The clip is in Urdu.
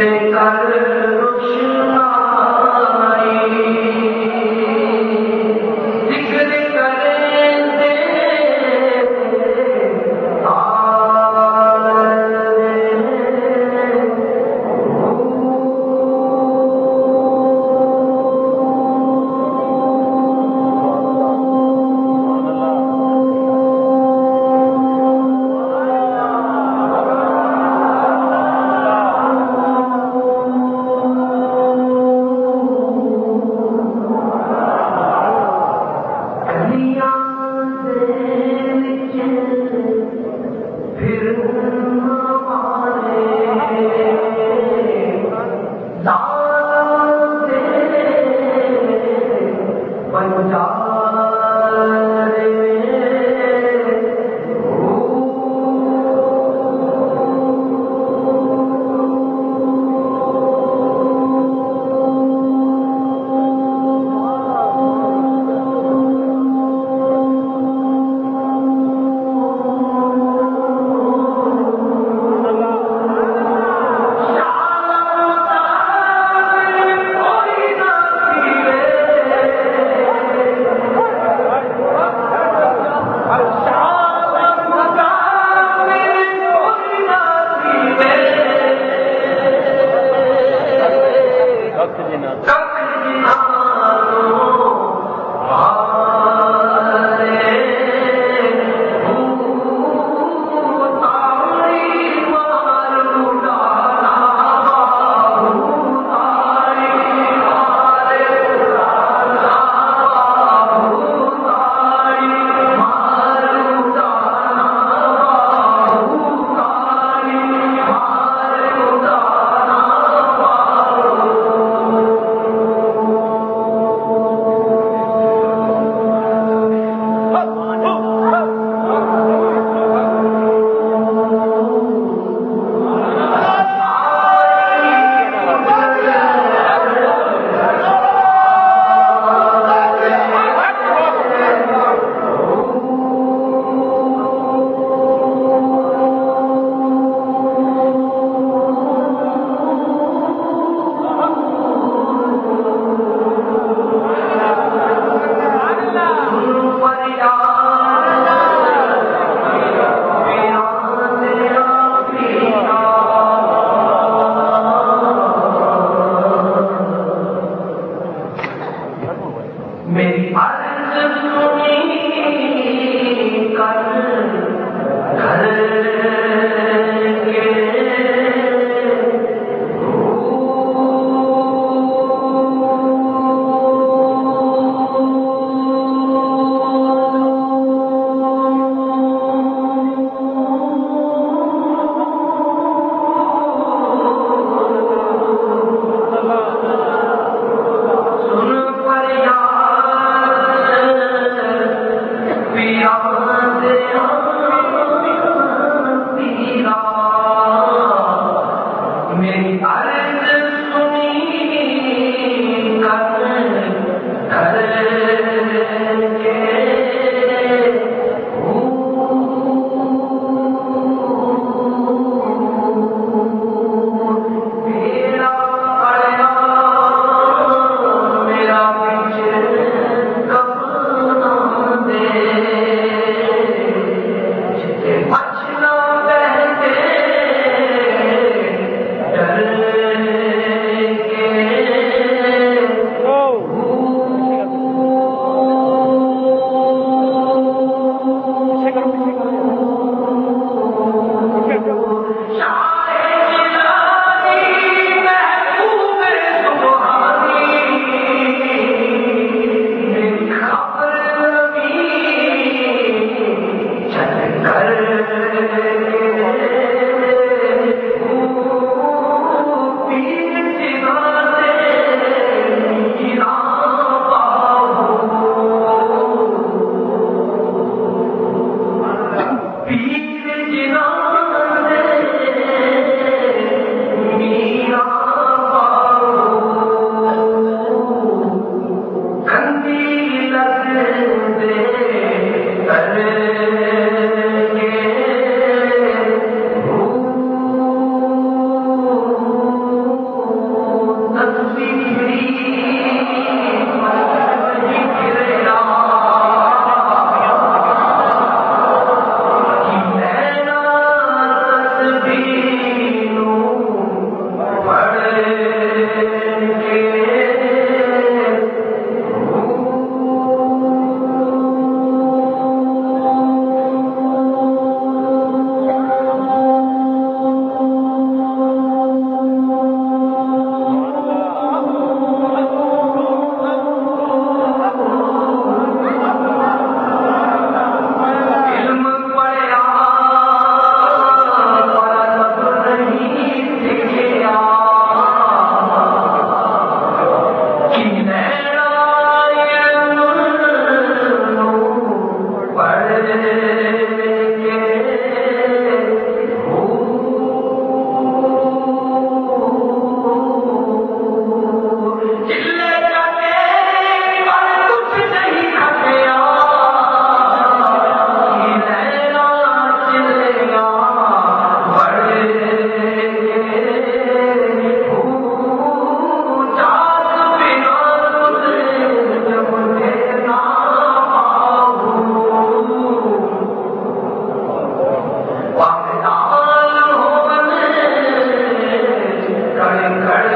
دیکھ کر پھر رکھ جنا میری کر